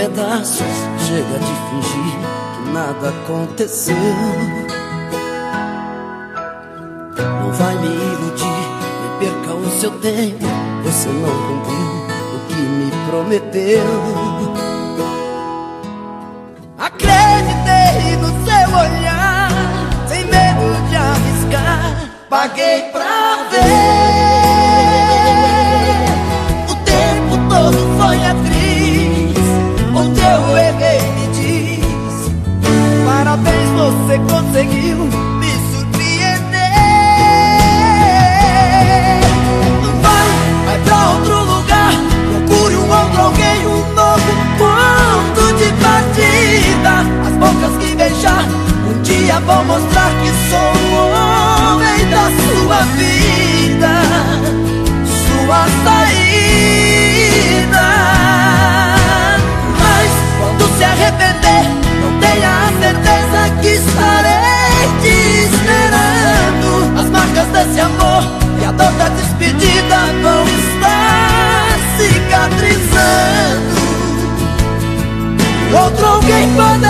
pedaços Chega de fingir que nada aconteceu. Não vai me iludir, nem perca o seu tempo Você não cumpriu o que me prometeu. Acreditei no seu olhar Sem medo de arriscar Paguei pra ver conseguiu me surpreender. Vai, vai pra outro lugar, procure um outro alguém, um novo ponto de partida. As bocas que beijar, um dia vão mostrar Outro alguém poderá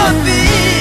never be